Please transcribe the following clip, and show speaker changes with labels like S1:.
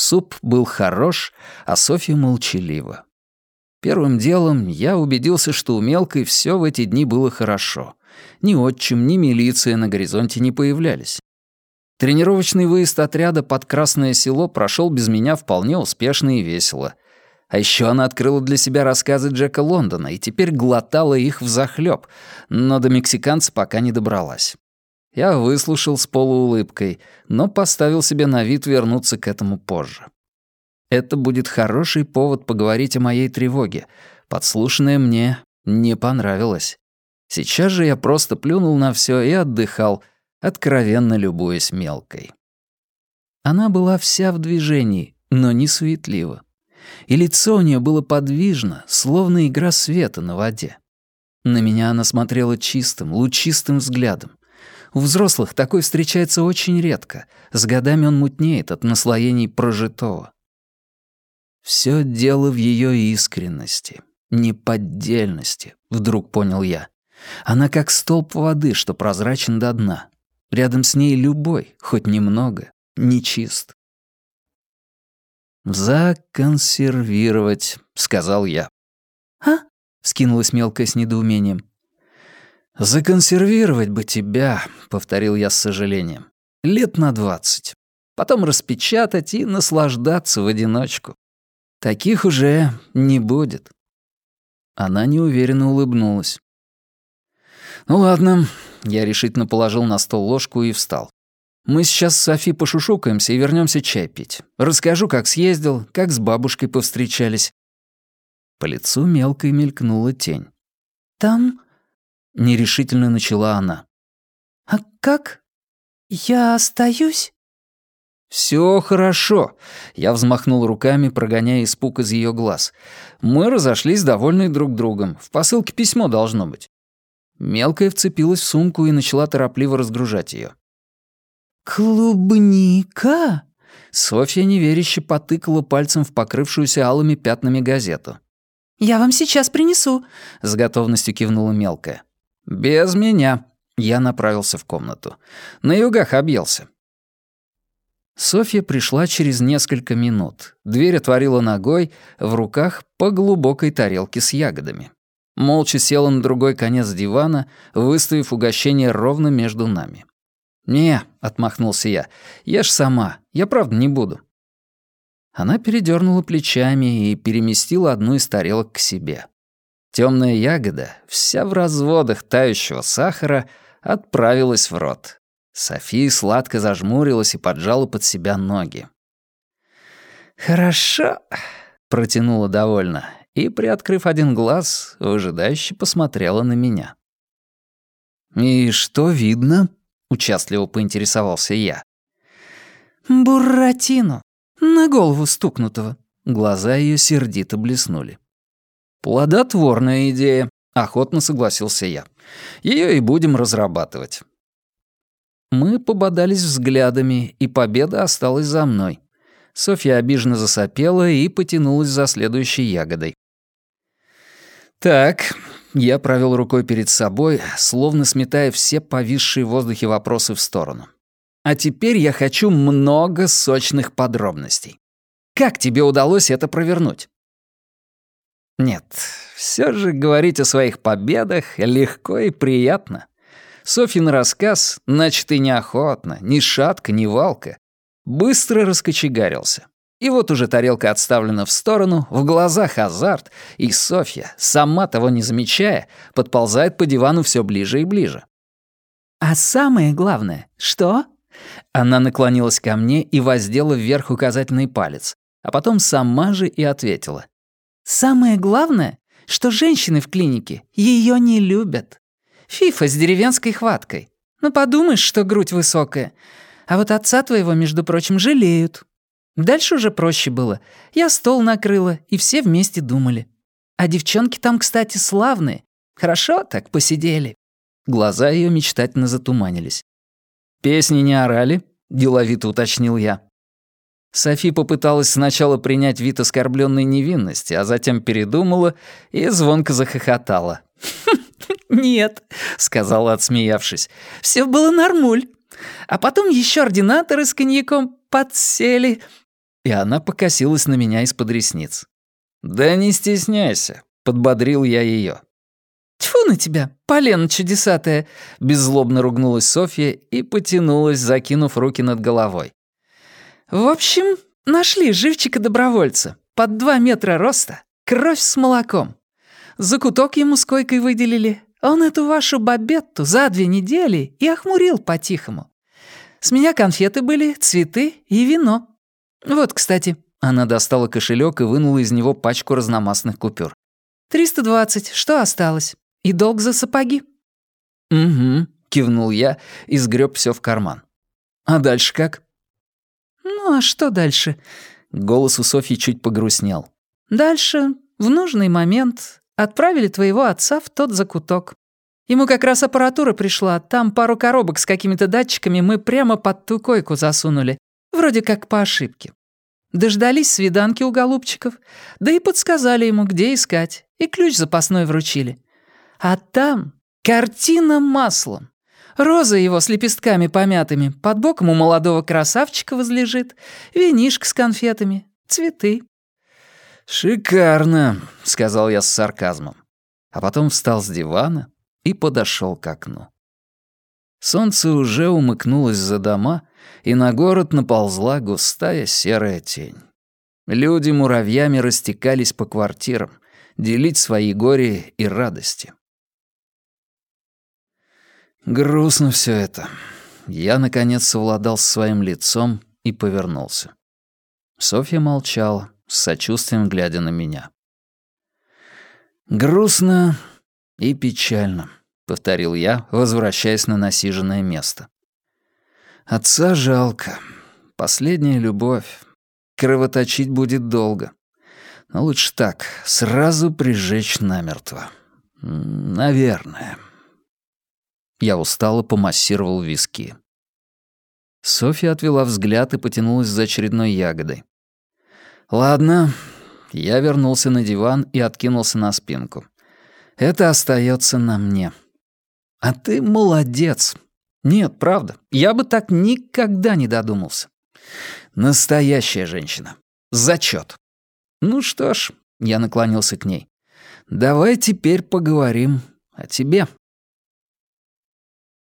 S1: Суп был хорош, а Софья молчалива. Первым делом я убедился, что у Мелкой все в эти дни было хорошо. Ни отчим, ни милиция на горизонте не появлялись. Тренировочный выезд отряда под Красное Село прошел без меня вполне успешно и весело. А еще она открыла для себя рассказы Джека Лондона и теперь глотала их взахлёб, но до мексиканца пока не добралась. Я выслушал с полуулыбкой, но поставил себе на вид вернуться к этому позже. Это будет хороший повод поговорить о моей тревоге. Подслушанное мне не понравилось. Сейчас же я просто плюнул на все и отдыхал, откровенно любуясь мелкой. Она была вся в движении, но не суетлива. И лицо у нее было подвижно, словно игра света на воде. На меня она смотрела чистым, лучистым взглядом. У взрослых такой встречается очень редко. С годами он мутнеет от наслоений прожитого. Все дело в ее искренности, неподдельности, вдруг понял я. Она как столб воды, что прозрачен до дна. Рядом с ней любой, хоть немного, нечист. «Законсервировать», — сказал я.
S2: «А?»
S1: — скинулась мелкая с недоумением. «Законсервировать бы тебя», — повторил я с сожалением. «Лет на двадцать. Потом распечатать и наслаждаться в одиночку. Таких уже не будет». Она неуверенно улыбнулась. «Ну ладно», — я решительно положил на стол ложку и встал. «Мы сейчас с Софи пошушукаемся и вернемся чай пить. Расскажу, как съездил, как с бабушкой повстречались». По лицу мелкой мелькнула тень.
S2: «Там...»
S1: — нерешительно начала она.
S2: «А как? Я остаюсь?»
S1: Все хорошо», — я взмахнул руками, прогоняя испуг из ее глаз. «Мы разошлись довольны друг другом. В посылке письмо должно быть». Мелкая вцепилась в сумку и начала торопливо разгружать ее.
S2: «Клубника?»
S1: Софья неверяще потыкала пальцем в покрывшуюся алыми пятнами газету.
S2: «Я вам сейчас принесу», —
S1: с готовностью кивнула мелкая. «Без меня». Я направился в комнату. На югах объелся. Софья пришла через несколько минут. Дверь отворила ногой, в руках по глубокой тарелке с ягодами. Молча села на другой конец дивана, выставив угощение ровно между нами. «Не», — отмахнулся я, — «ешь сама, я правда не буду». Она передернула плечами и переместила одну из тарелок к себе. Темная ягода, вся в разводах тающего сахара, отправилась в рот. София сладко зажмурилась и поджала под себя ноги.
S2: «Хорошо», — протянула довольно, и, приоткрыв один глаз, выжидающе посмотрела на меня.
S1: «И что видно?» — участливо поинтересовался я.
S2: «Буратино, на голову стукнутого».
S1: Глаза ее сердито блеснули. «Плодотворная идея», — охотно согласился я. Ее и будем разрабатывать». Мы пободались взглядами, и победа осталась за мной. Софья обиженно засопела и потянулась за следующей ягодой. «Так», — я провел рукой перед собой, словно сметая все повисшие в воздухе вопросы в сторону. «А теперь я хочу много сочных подробностей. Как тебе удалось это провернуть?» Нет, все же говорить о своих победах легко и приятно. Софьин рассказ, начатый неохотно, ни шатка, ни валка, быстро раскочегарился. И вот уже тарелка отставлена в сторону, в глазах азарт, и Софья, сама того не замечая, подползает по дивану все ближе и ближе.
S2: «А самое главное, что?»
S1: Она наклонилась ко мне и воздела вверх указательный палец, а потом сама же и ответила.
S2: Самое главное, что женщины в клинике ее не любят. Фифа с деревенской хваткой. Ну, подумаешь, что грудь высокая. А вот отца твоего, между прочим, жалеют. Дальше уже проще было. Я стол накрыла, и все вместе думали. А девчонки там, кстати, славные. Хорошо так посидели.
S1: Глаза ее мечтательно затуманились. «Песни не орали?» — деловито уточнил я. Софи попыталась сначала принять вид оскорбленной невинности, а затем передумала и звонко захохотала.
S2: «Нет», — сказала, отсмеявшись, — «все было нормуль. А потом еще ординаторы с коньяком подсели.
S1: И она покосилась на меня из-под ресниц. «Да не стесняйся», — подбодрил я ее.
S2: «Тьфу на тебя, полено чудесатая!» — беззлобно ругнулась Софья и потянулась, закинув руки над головой. «В общем, нашли живчика-добровольца. Под два метра роста, кровь с молоком. Закуток ему с койкой выделили. Он эту вашу бабетту за две недели и охмурил по-тихому. С меня конфеты были, цветы и вино. Вот, кстати». Она достала кошелек и вынула из него пачку разномастных купюр. «Триста двадцать. Что осталось?» И долг за сапоги».
S1: «Угу», — кивнул я и сгреб все в карман. «А дальше как?»
S2: «Ну, а что дальше?»
S1: Голос у Софьи чуть погрустнел.
S2: «Дальше, в нужный момент, отправили твоего отца в тот закуток. Ему как раз аппаратура пришла, там пару коробок с какими-то датчиками мы прямо под ту койку засунули, вроде как по ошибке. Дождались свиданки у голубчиков, да и подсказали ему, где искать, и ключ запасной вручили. А там картина маслом. Роза его с лепестками помятыми под боком у молодого красавчика возлежит, винишка с конфетами, цветы.
S1: «Шикарно», — сказал я с сарказмом. А потом встал с дивана и подошел к окну. Солнце уже умыкнулось за дома, и на город наползла густая серая тень. Люди муравьями растекались по квартирам, делить свои горе и радости. Грустно все это. Я, наконец, совладал с своим лицом и повернулся. Софья молчала, с сочувствием глядя на меня. «Грустно и печально», — повторил я, возвращаясь на насиженное место. «Отца жалко. Последняя любовь. Кровоточить будет долго. Но лучше так, сразу прижечь намертво. Наверное». Я устало помассировал виски. Софья отвела взгляд и потянулась за очередной ягодой. «Ладно». Я вернулся на диван и откинулся на спинку. «Это остается на мне». «А ты молодец». «Нет, правда, я бы так никогда не додумался». «Настоящая женщина. Зачет. «Ну что ж», — я наклонился к ней, — «давай теперь поговорим о тебе».